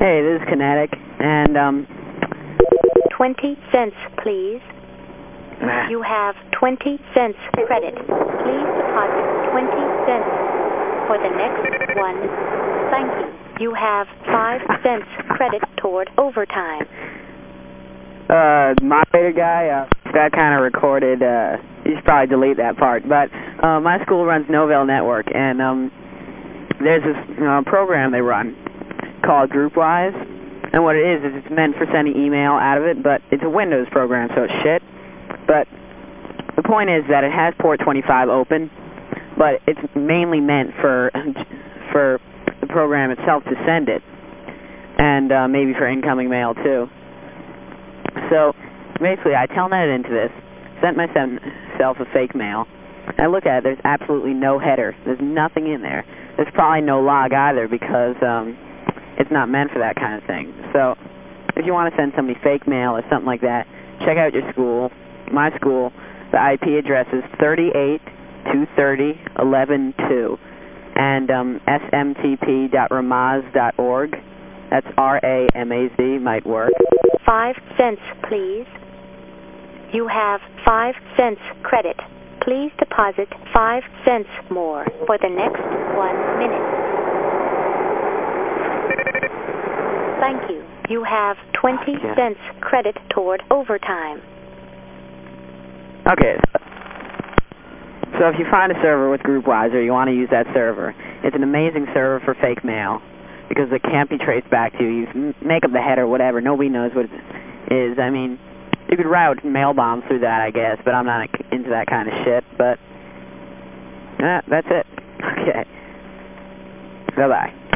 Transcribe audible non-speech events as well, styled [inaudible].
Hey, this is Kinetic, and, um... 20 cents, please. You have 20 cents credit. Please deposit 20 cents for the next one. Thank you. You have 5 cents credit toward overtime. Uh, moderator guy, uh, that kind of recorded, uh, you should probably delete that part. But, uh, my school runs Novell Network, and, um, there's this uh, program they run called GroupWise. And what it is, is it's meant for sending email out of it, but it's a Windows program, so it's shit. But the point is that it has port 25 open, but it's mainly meant for, for the program itself to send it. And uh, maybe for incoming mail, too. So basically, I telnet into this, sent myself a fake mail. I look at it, there's absolutely no header. There's nothing in there. There's probably no log either because um, it's not meant for that kind of thing. So if you want to send somebody fake mail or something like that, check out your school. My school, the IP address is 38.230.11.2 and um, smtp.ramaz.org. That's R-A-M-A-Z, might work. 5 cents, please. You have 5 cents credit. Please deposit 5 cents more for the next one minute. Thank you. You have 20 Okay. cents credit toward overtime. Okay. So if you find a server with GroupWise or you want to use that server, it's an amazing server for fake mail because it can't be traced back to you. You make up the header, whatever. Nobody knows what it is. I mean, you could route mail bombs through that, I guess, but I'm not into that kind of shit. But, that's it. [laughs] Okay. Bye-bye.